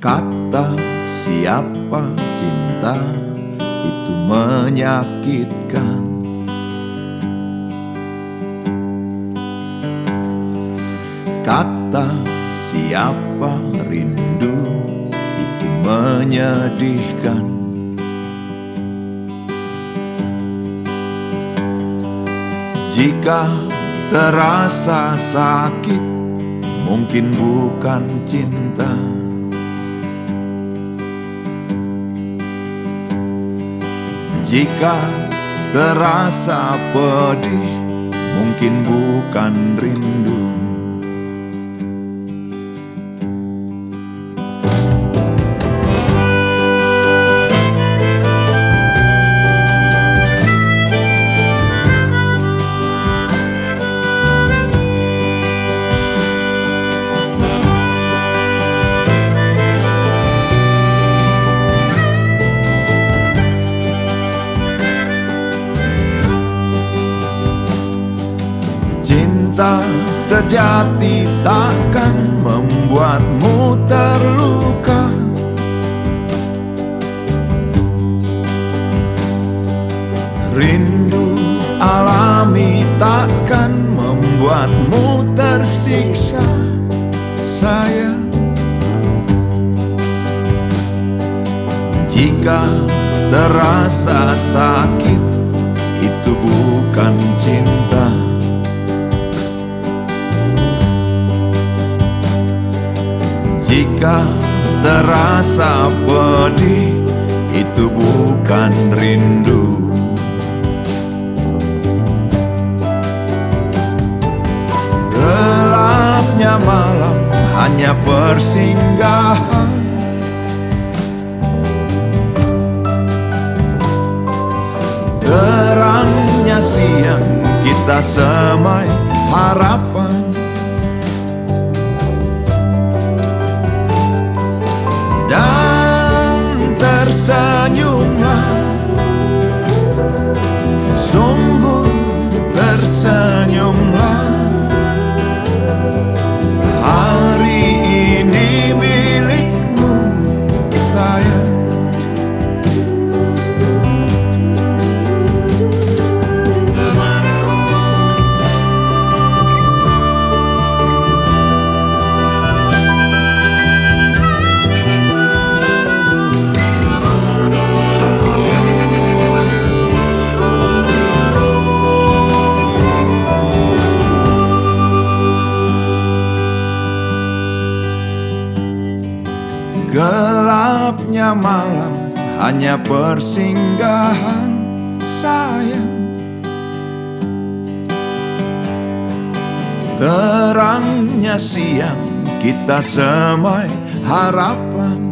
Kata siapa cinta? Itu menyakitkan. Kata siapa rindu? Itu menyedihkan. Jika terasa sakit mungkin bukan cinta Jika terasa pedih mungkin bukan rindu Cinta sejati takkan membuatmu terluka. Rindu alami takkan membuatmu tersiksa Sayang Jika terasa sakit itu bukan cinta Jika terasa pedih itu bukan rindu. Gelapnya malam hanya persinggahan. Terangnya siang kita semai harapan año Gelapnya malam hanya persinggahan sayang. Terangnya siang kita semai harapan